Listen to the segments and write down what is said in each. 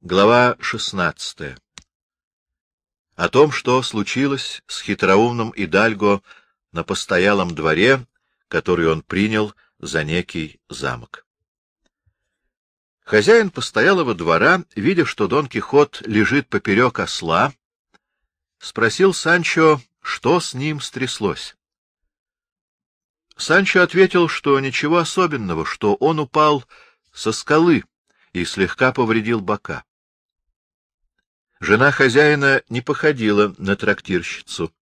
Глава шестнадцатая. О том, что случилось с хитроумным Идальго на постоялом дворе, который он принял за некий замок. Хозяин постоялого двора, видя, что Дон Кихот лежит поперек осла, спросил Санчо, что с ним стряслось. Санчо ответил, что ничего особенного, что он упал со скалы и слегка повредил бока. Жена хозяина не походила на трактирщицу.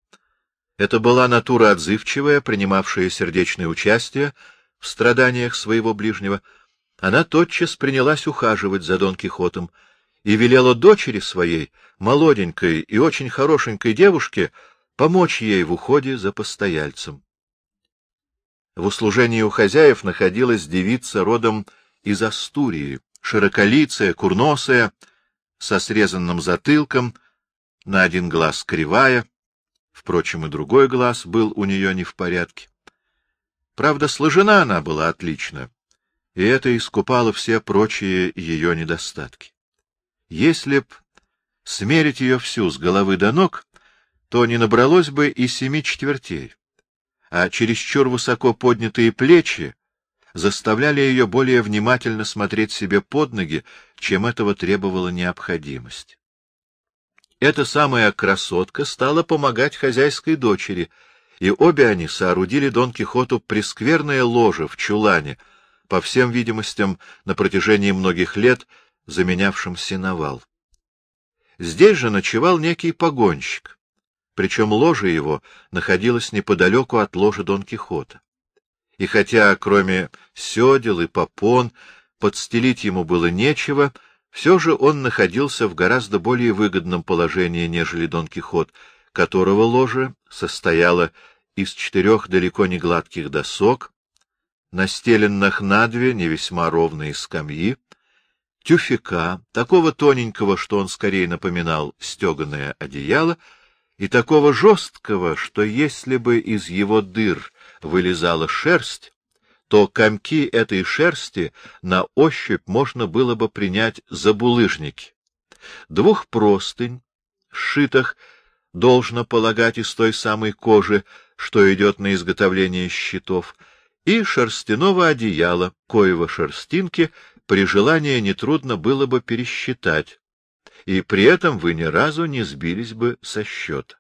Это была натура отзывчивая, принимавшая сердечное участие в страданиях своего ближнего. Она тотчас принялась ухаживать за Дон Кихотом и велела дочери своей, молоденькой и очень хорошенькой девушке, помочь ей в уходе за постояльцем. В услужении у хозяев находилась девица родом из Астурии, широколицая, курносая, со срезанным затылком, на один глаз кривая, впрочем, и другой глаз был у нее не в порядке. Правда, сложена она была отлично, и это искупало все прочие ее недостатки. Если б смерить ее всю с головы до ног, то не набралось бы и семи четвертей, а чересчур высоко поднятые плечи заставляли ее более внимательно смотреть себе под ноги, чем этого требовала необходимость. Эта самая красотка стала помогать хозяйской дочери, и обе они соорудили Дон Кихоту прескверное ложе в чулане, по всем видимостям, на протяжении многих лет заменявшим сеновал. Здесь же ночевал некий погонщик, причем ложе его находилось неподалеку от ложа Дон Кихота и хотя кроме седел и попон подстелить ему было нечего, все же он находился в гораздо более выгодном положении, нежели Дон Кихот, которого ложе состояло из четырех далеко не гладких досок, настеленных на две не весьма ровные скамьи, тюфяка, такого тоненького, что он скорее напоминал стеганое одеяло, и такого жесткого, что если бы из его дыр вылезала шерсть, то комки этой шерсти на ощупь можно было бы принять за булыжники. Двух простынь, сшитых, должно полагать из той самой кожи, что идет на изготовление щитов, и шерстяного одеяла, коего шерстинки при желании нетрудно было бы пересчитать, и при этом вы ни разу не сбились бы со счета.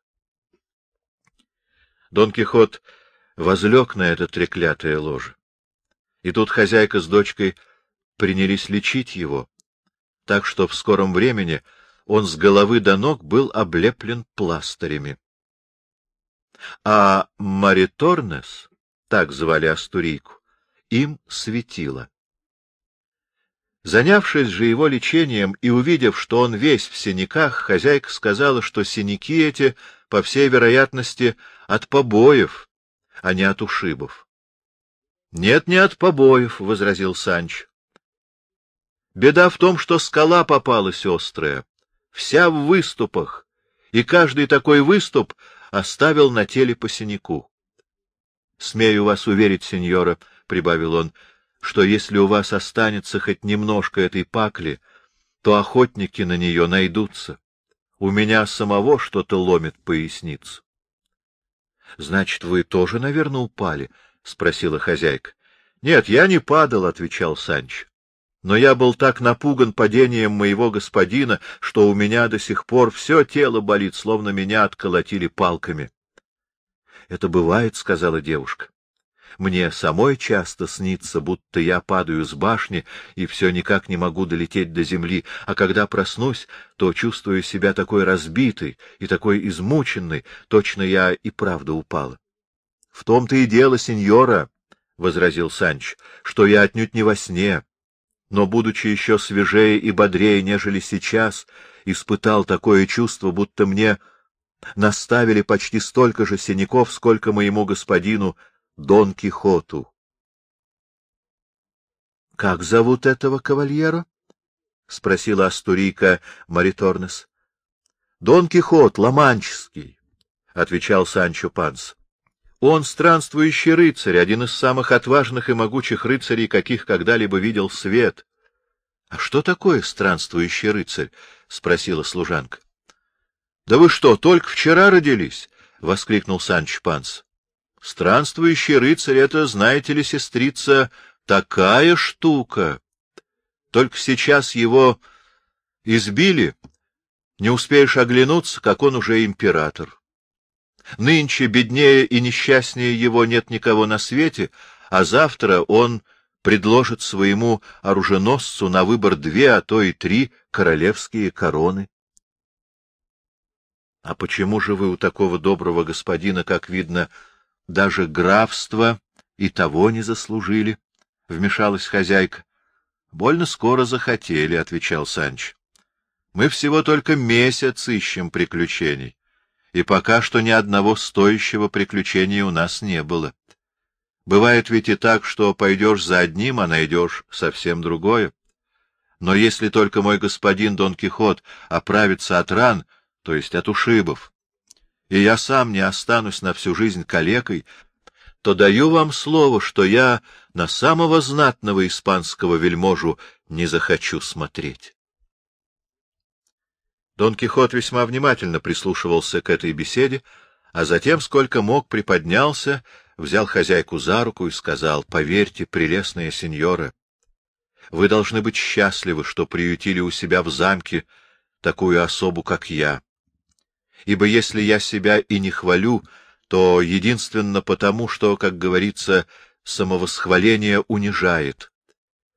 Дон Кихот возлег на это треклятое ложе. И тут хозяйка с дочкой принялись лечить его, так что в скором времени он с головы до ног был облеплен пластырями. А Мариторнес, так звали Астурийку, им светило. Занявшись же его лечением и увидев, что он весь в синяках, хозяйка сказала, что синяки эти, по всей вероятности, от побоев, а не от ушибов. — Нет, не от побоев, — возразил Санч. — Беда в том, что скала попалась острая, вся в выступах, и каждый такой выступ оставил на теле по синяку. — Смею вас уверить, сеньора, — прибавил он, — что если у вас останется хоть немножко этой пакли, то охотники на нее найдутся. У меня самого что-то ломит поясницу. — Значит, вы тоже, наверное, упали? — спросила хозяйка. — Нет, я не падал, — отвечал Санч. Но я был так напуган падением моего господина, что у меня до сих пор все тело болит, словно меня отколотили палками. — Это бывает, — сказала девушка. Мне самой часто снится, будто я падаю с башни и все никак не могу долететь до земли, а когда проснусь, то чувствую себя такой разбитой и такой измученной, точно я и правда упала. — В том-то и дело, сеньора, — возразил Санч, — что я отнюдь не во сне, но, будучи еще свежее и бодрее, нежели сейчас, испытал такое чувство, будто мне наставили почти столько же синяков, сколько моему господину Дон Кихоту. — Как зовут этого кавальера? — спросила Астурийка Мариторнес. — Дон Кихот, Ломанческий, — отвечал Санчо Панс. — Он странствующий рыцарь, один из самых отважных и могучих рыцарей, каких когда-либо видел свет. — А что такое странствующий рыцарь? — спросила служанка. — Да вы что, только вчера родились? — воскликнул Санч Панс. — Странствующий рыцарь — это, знаете ли, сестрица, такая штука. Только сейчас его избили, не успеешь оглянуться, как он уже император. Нынче беднее и несчастнее его нет никого на свете, а завтра он предложит своему оруженосцу на выбор две, а то и три королевские короны. — А почему же вы у такого доброго господина, как видно, даже графство и того не заслужили? — вмешалась хозяйка. — Больно скоро захотели, — отвечал Санч. — Мы всего только месяц ищем приключений, и пока что ни одного стоящего приключения у нас не было. Бывает ведь и так, что пойдешь за одним, а найдешь совсем другое. Но если только мой господин Дон Кихот оправится от ран, то есть от ушибов, и я сам не останусь на всю жизнь калекой, то даю вам слово, что я на самого знатного испанского вельможу не захочу смотреть. Дон Кихот весьма внимательно прислушивался к этой беседе, а затем, сколько мог, приподнялся, взял хозяйку за руку и сказал, — Поверьте, прелестная сеньора, вы должны быть счастливы, что приютили у себя в замке такую особу, как я. Ибо если я себя и не хвалю, то единственно потому, что, как говорится, самовосхваление унижает.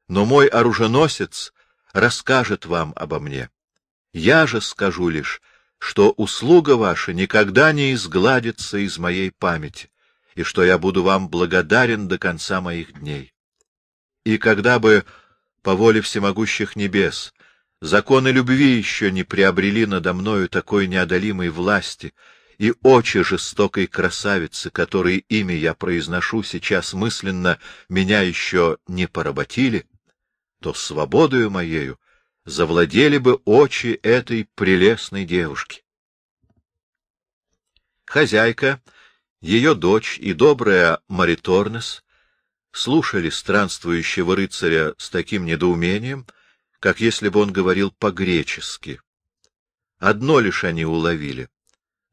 Но мой оруженосец расскажет вам обо мне. Я же скажу лишь, что услуга ваша никогда не изгладится из моей памяти и что я буду вам благодарен до конца моих дней. И когда бы, по воле всемогущих небес, законы любви еще не приобрели надо мною такой неодолимой власти, и очи жестокой красавицы, которой имя я произношу сейчас мысленно, меня еще не поработили, то свободою моею завладели бы очи этой прелестной девушки. Хозяйка ее дочь и добрая Мариторнес слушали странствующего рыцаря с таким недоумением, как если бы он говорил по-гречески. Одно лишь они уловили,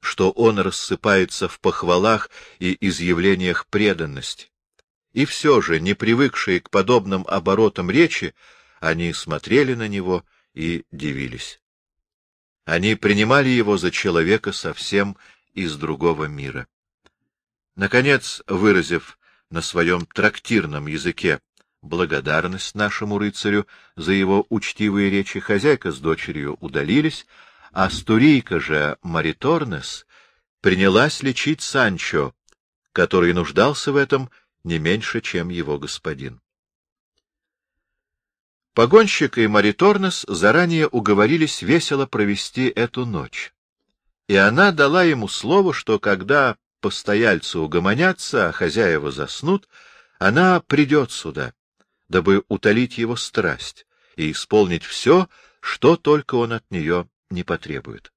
что он рассыпается в похвалах и изъявлениях преданности. И все же, не привыкшие к подобным оборотам речи, они смотрели на него и дивились. Они принимали его за человека совсем из другого мира. Наконец, выразив на своем трактирном языке благодарность нашему рыцарю за его учтивые речи, хозяйка с дочерью удалились, а стурийка же Мариторнес принялась лечить Санчо, который нуждался в этом не меньше, чем его господин. Погонщик и Мариторнес заранее уговорились весело провести эту ночь, и она дала ему слово, что когда постояльцы угомонятся, а хозяева заснут, она придет сюда, дабы утолить его страсть и исполнить все, что только он от нее не потребует.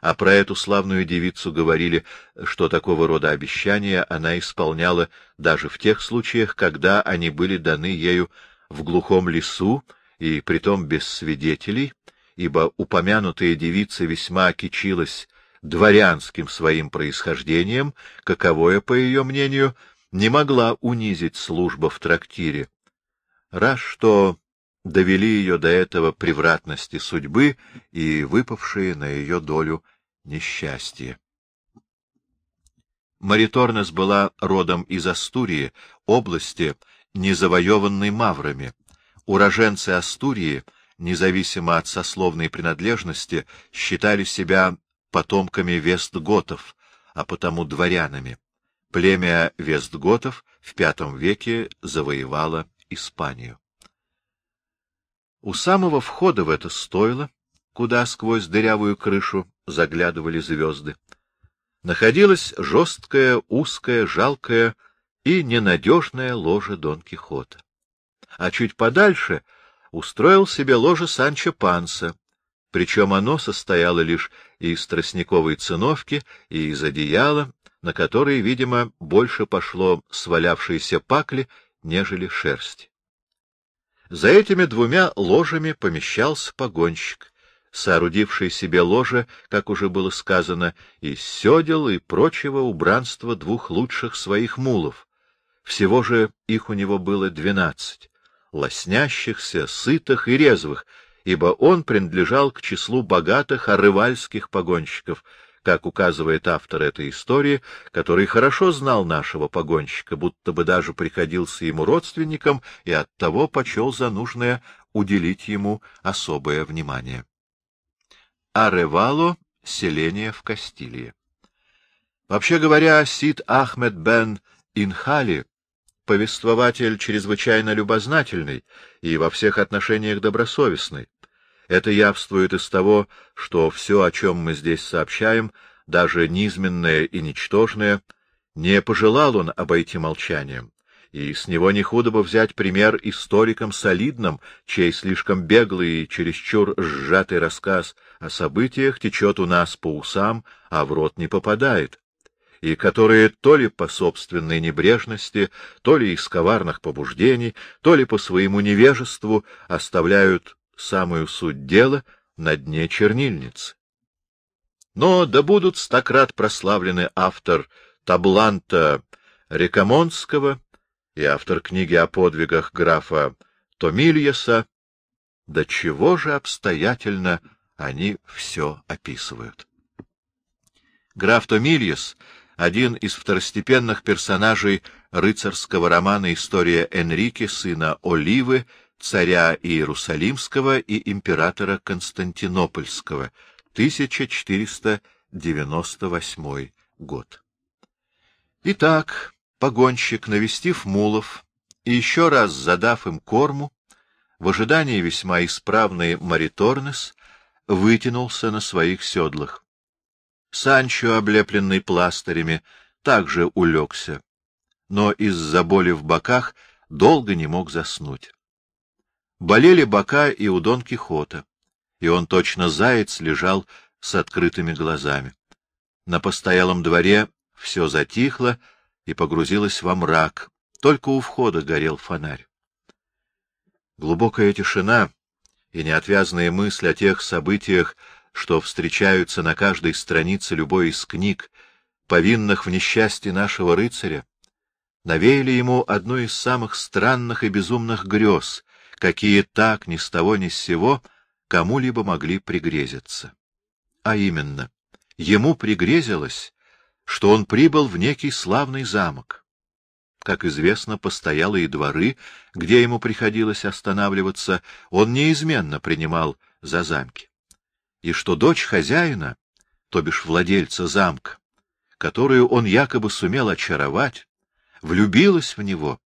А про эту славную девицу говорили, что такого рода обещания она исполняла даже в тех случаях, когда они были даны ею в глухом лесу и притом без свидетелей, ибо упомянутая девица весьма кичилась дворянским своим происхождением, каковое, по ее мнению, не могла унизить служба в трактире. Раз что довели ее до этого превратности судьбы и выпавшие на ее долю несчастье. Мариторнес была родом из Астурии, области, незавоеванной маврами. Уроженцы Астурии, независимо от сословной принадлежности, считали себя потомками вестготов, а потому дворянами. Племя вестготов в V веке завоевало Испанию. У самого входа в это стойло, куда сквозь дырявую крышу заглядывали звезды, находилась жесткая, узкая, жалкая и ненадежная ложа Дон Кихота. А чуть подальше устроил себе ложе Санчо Панса, причем оно состояло лишь из тростниковой циновки и из одеяла, на которые, видимо, больше пошло свалявшейся пакли, нежели шерсти. За этими двумя ложами помещался погонщик, соорудивший себе ложе, как уже было сказано, из седел и прочего убранства двух лучших своих мулов. Всего же их у него было двенадцать, лоснящихся, сытых и резвых, ибо он принадлежал к числу богатых арывальских погонщиков, как указывает автор этой истории, который хорошо знал нашего погонщика, будто бы даже приходился ему родственником и оттого почел за нужное уделить ему особое внимание. Аревало — селение в Кастилии. Вообще говоря, Сид Ахмед бен Инхали — повествователь чрезвычайно любознательный и во всех отношениях добросовестный. Это явствует из того, что все, о чем мы здесь сообщаем, даже низменное и ничтожное, не пожелал он обойти молчанием, и с него не худо бы взять пример историкам солидным, чей слишком беглый и чересчур сжатый рассказ о событиях течет у нас по усам, а в рот не попадает, и которые то ли по собственной небрежности, то ли из коварных побуждений, то ли по своему невежеству оставляют самую суть дела на дне чернильницы. Но да будут стократ прославлены автор Табланта Рекомонского и автор книги о подвигах графа Томильеса, до чего же обстоятельно они все описывают. Граф Томильес — один из второстепенных персонажей рыцарского романа «История Энрике, сына Оливы», царя Иерусалимского и императора Константинопольского, 1498 год. Итак, погонщик, навестив мулов и еще раз задав им корму, в ожидании весьма исправный Мариторнес вытянулся на своих седлах. Санчо, облепленный пластырями, также улегся, но из-за боли в боках долго не мог заснуть. Болели бока и у Дон Кихота, и он точно заяц лежал с открытыми глазами. На постоялом дворе все затихло и погрузилось во мрак, только у входа горел фонарь. Глубокая тишина и неотвязные мысли о тех событиях, что встречаются на каждой странице любой из книг, повинных в несчастье нашего рыцаря, навеяли ему одну из самых странных и безумных грез, какие так ни с того ни с сего кому-либо могли пригрезиться. А именно, ему пригрезилось, что он прибыл в некий славный замок. Как известно, постоялые дворы, где ему приходилось останавливаться, он неизменно принимал за замки. И что дочь хозяина, то бишь владельца замка, которую он якобы сумел очаровать, влюбилась в него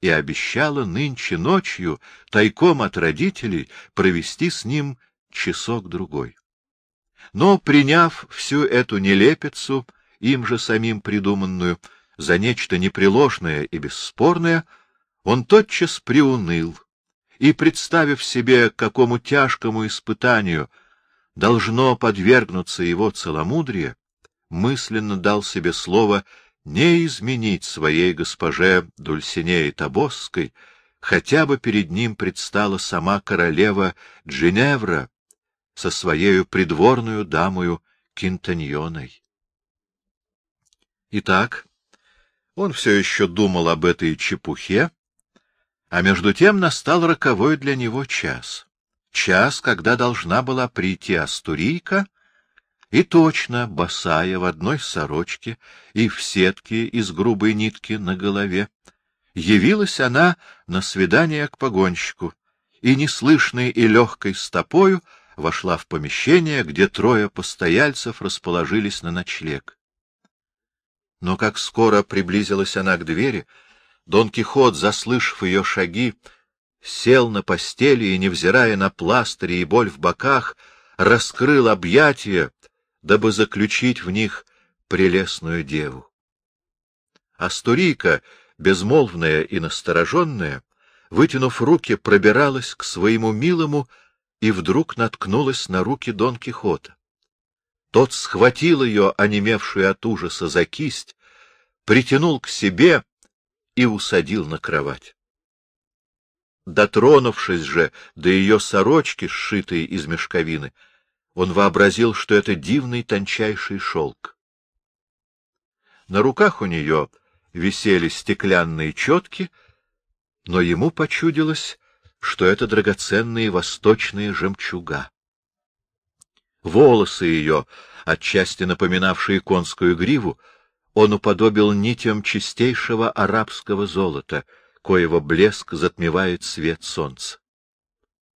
и обещала нынче ночью тайком от родителей провести с ним часок-другой. Но, приняв всю эту нелепицу, им же самим придуманную, за нечто непреложное и бесспорное, он тотчас приуныл и, представив себе, какому тяжкому испытанию должно подвергнуться его целомудрие, мысленно дал себе слово не изменить своей госпоже Дульсинеи Табосской, хотя бы перед ним предстала сама королева Джиневра со своею придворную дамою Кинтаньоной. Итак, он все еще думал об этой чепухе, а между тем настал роковой для него час. Час, когда должна была прийти Астурийка и точно, босая в одной сорочке и в сетке из грубой нитки на голове, явилась она на свидание к погонщику и, неслышной и легкой стопою, вошла в помещение, где трое постояльцев расположились на ночлег. Но как скоро приблизилась она к двери, Дон Кихот, заслышав ее шаги, сел на постели и, невзирая на пластыри и боль в боках, раскрыл объятия дабы заключить в них прелестную деву. Астурийка, безмолвная и настороженная, вытянув руки, пробиралась к своему милому и вдруг наткнулась на руки Дон Кихота. Тот схватил ее, онемевшую от ужаса, за кисть, притянул к себе и усадил на кровать. Дотронувшись же до ее сорочки, сшитой из мешковины, он вообразил, что это дивный тончайший шелк. На руках у нее висели стеклянные четки, но ему почудилось, что это драгоценные восточные жемчуга. Волосы ее, отчасти напоминавшие конскую гриву, он уподобил нитям чистейшего арабского золота, коего блеск затмевает свет солнца.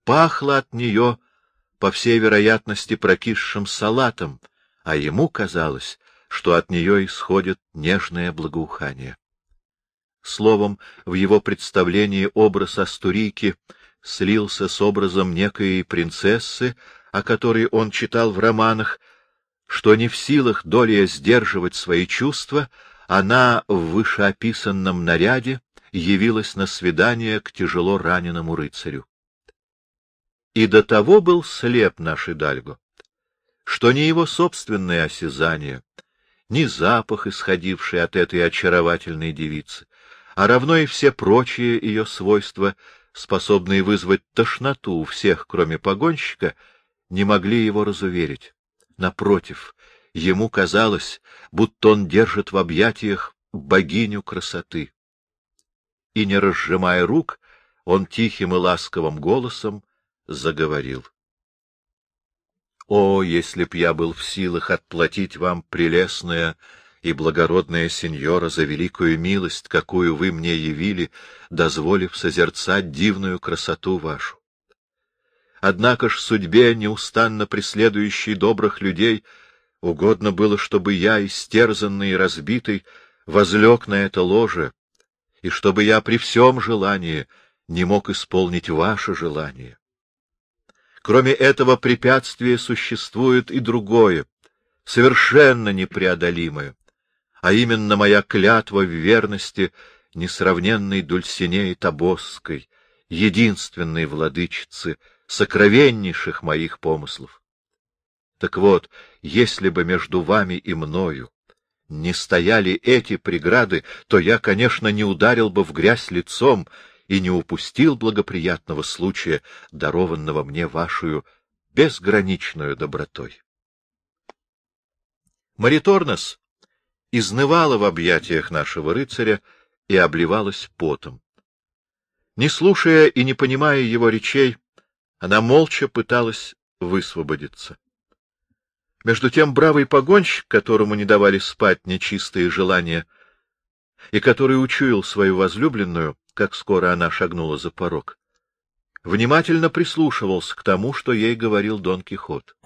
Пахло от нее, по всей вероятности, прокисшим салатом, а ему казалось, что от нее исходит нежное благоухание. Словом, в его представлении образ Астурийки слился с образом некой принцессы, о которой он читал в романах, что не в силах долей сдерживать свои чувства, она в вышеописанном наряде явилась на свидание к тяжело раненому рыцарю. И до того был слеп наш Идальго, что ни его собственное осязание, ни запах, исходивший от этой очаровательной девицы, а равно и все прочие ее свойства, способные вызвать тошноту у всех, кроме погонщика, не могли его разуверить. Напротив, ему казалось, будто он держит в объятиях богиню красоты. И, не разжимая рук, он тихим и ласковым голосом заговорил. — О, если б я был в силах отплатить вам, прелестная и благородная сеньора, за великую милость, какую вы мне явили, дозволив созерцать дивную красоту вашу! Однако ж судьбе, неустанно преследующей добрых людей, угодно было, чтобы я, истерзанный и разбитый, возлег на это ложе, и чтобы я при всем желании не мог исполнить ваше желание. Кроме этого препятствия существует и другое, совершенно непреодолимое, а именно моя клятва в верности несравненной Дульсинеи Табосской, единственной владычицы, сокровеннейших моих помыслов. Так вот, если бы между вами и мною не стояли эти преграды, то я, конечно, не ударил бы в грязь лицом и не упустил благоприятного случая, дарованного мне вашу безграничную добротой. Мариторнос изнывала в объятиях нашего рыцаря и обливалась потом. Не слушая и не понимая его речей, она молча пыталась высвободиться. Между тем бравый погонщик, которому не давали спать нечистые желания, и который учуял свою возлюбленную, как скоро она шагнула за порог, внимательно прислушивался к тому, что ей говорил Дон Кихот.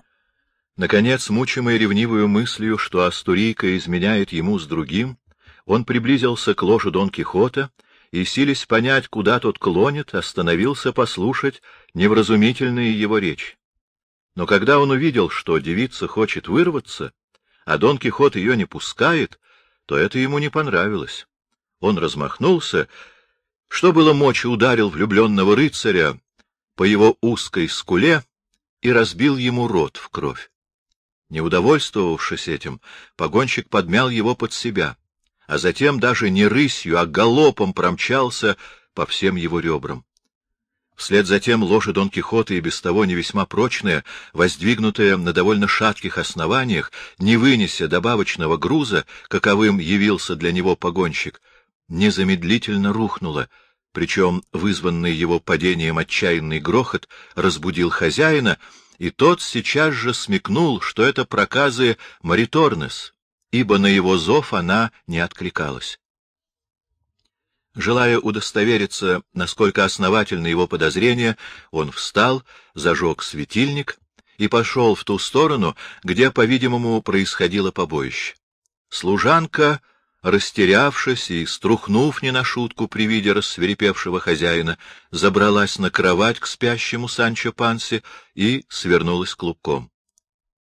Наконец, мучимый ревнивую мыслью, что Астурийка изменяет ему с другим, он приблизился к ложе Дон Кихота и, силясь понять, куда тот клонит, остановился послушать невразумительные его речи. Но когда он увидел, что девица хочет вырваться, а Дон Кихот ее не пускает, то это ему не понравилось. Он размахнулся, что было мочи ударил влюбленного рыцаря по его узкой скуле и разбил ему рот в кровь. Не удовольствовавшись этим, погонщик подмял его под себя а затем даже не рысью, а галопом промчался по всем его ребрам. Вслед за тем ложа Дон Кихота и без того не весьма прочная, воздвигнутая на довольно шатких основаниях, не вынеся добавочного груза, каковым явился для него погонщик, незамедлительно рухнула, причем вызванный его падением отчаянный грохот разбудил хозяина, и тот сейчас же смекнул, что это проказы Мариторнес, ибо на его зов она не откликалась. Желая удостовериться, насколько основательны его подозрения, он встал, зажег светильник и пошел в ту сторону, где, по-видимому, происходило побоище. Служанка, растерявшись и струхнув не на шутку при виде рассверепевшего хозяина, забралась на кровать к спящему Санчо Панси и свернулась клубком.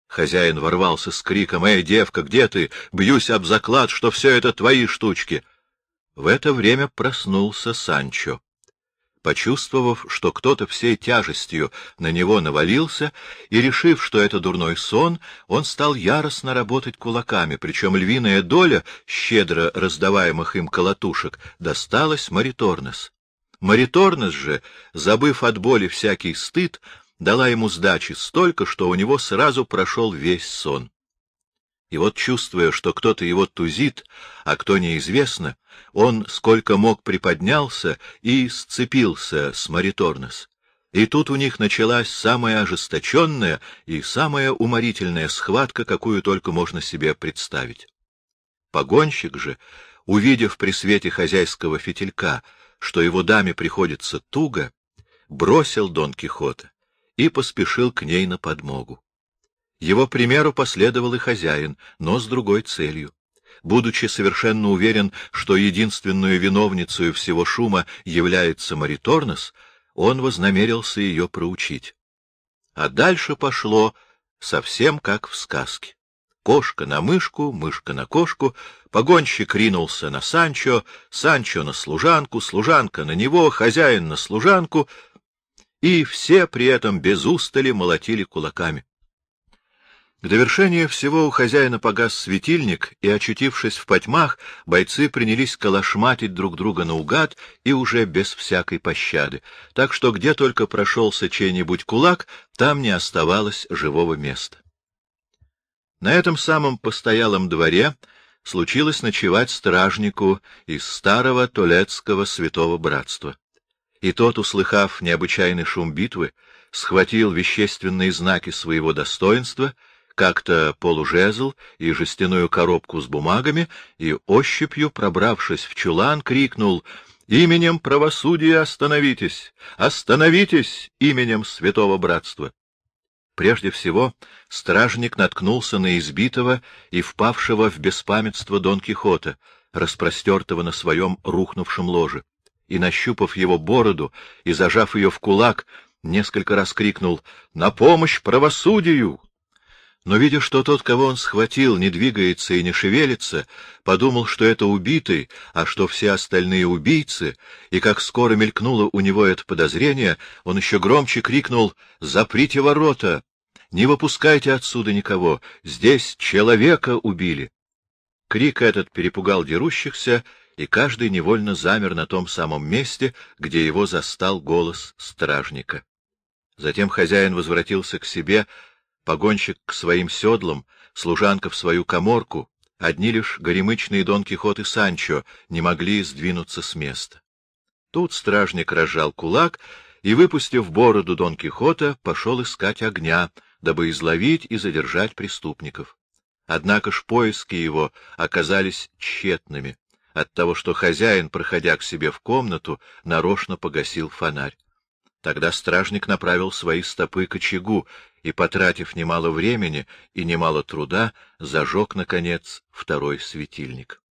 Хозяин ворвался с криком «Эй, девка, где ты? Бьюсь об заклад, что все это твои штучки!» В это время проснулся Санчо. Почувствовав, что кто-то всей тяжестью на него навалился, и решив, что это дурной сон, он стал яростно работать кулаками, причем львиная доля щедро раздаваемых им колотушек досталась Мариторнес. Мариторнес же, забыв от боли всякий стыд, дала ему сдачи столько, что у него сразу прошел весь сон. И вот, чувствуя, что кто-то его тузит, а кто неизвестно, он сколько мог приподнялся и сцепился с Мариторнес. И тут у них началась самая ожесточенная и самая уморительная схватка, какую только можно себе представить. Погонщик же, увидев при свете хозяйского фитилька, что его даме приходится туго, бросил Дон Кихота и поспешил к ней на подмогу. Его примеру последовал и хозяин, но с другой целью. Будучи совершенно уверен, что единственную виновницей всего шума является Мариторнес, он вознамерился ее проучить. А дальше пошло совсем как в сказке. Кошка на мышку, мышка на кошку, погонщик ринулся на Санчо, Санчо на служанку, служанка на него, хозяин на служанку, и все при этом без устали молотили кулаками. К довершению всего у хозяина погас светильник, и, очутившись в потьмах, бойцы принялись калашматить друг друга наугад и уже без всякой пощады, так что где только прошелся чей-нибудь кулак, там не оставалось живого места. На этом самом постоялом дворе случилось ночевать стражнику из старого Толецкого святого братства. И тот, услыхав необычайный шум битвы, схватил вещественные знаки своего достоинства — как-то полужезл и жестяную коробку с бумагами, и ощупью, пробравшись в чулан, крикнул «Именем правосудия остановитесь! Остановитесь именем святого братства!» Прежде всего, стражник наткнулся на избитого и впавшего в беспамятство Дон Кихота, распростертого на своем рухнувшем ложе, и, нащупав его бороду и зажав ее в кулак, несколько раз крикнул «На помощь правосудию!» Но, видя, что тот, кого он схватил, не двигается и не шевелится, подумал, что это убитый, а что все остальные убийцы, и как скоро мелькнуло у него это подозрение, он еще громче крикнул «Заприте ворота! Не выпускайте отсюда никого! Здесь человека убили!» Крик этот перепугал дерущихся, и каждый невольно замер на том самом месте, где его застал голос стражника. Затем хозяин возвратился к себе, погонщик к своим седлам, служанка в свою коморку, одни лишь горемычные Дон Кихот и Санчо не могли сдвинуться с места. Тут стражник разжал кулак и, выпустив бороду Дон Кихота, пошел искать огня, дабы изловить и задержать преступников. Однако ж поиски его оказались тщетными, от того, что хозяин, проходя к себе в комнату, нарочно погасил фонарь. Тогда стражник направил свои стопы к очагу и, потратив немало времени и немало труда, зажег, наконец, второй светильник.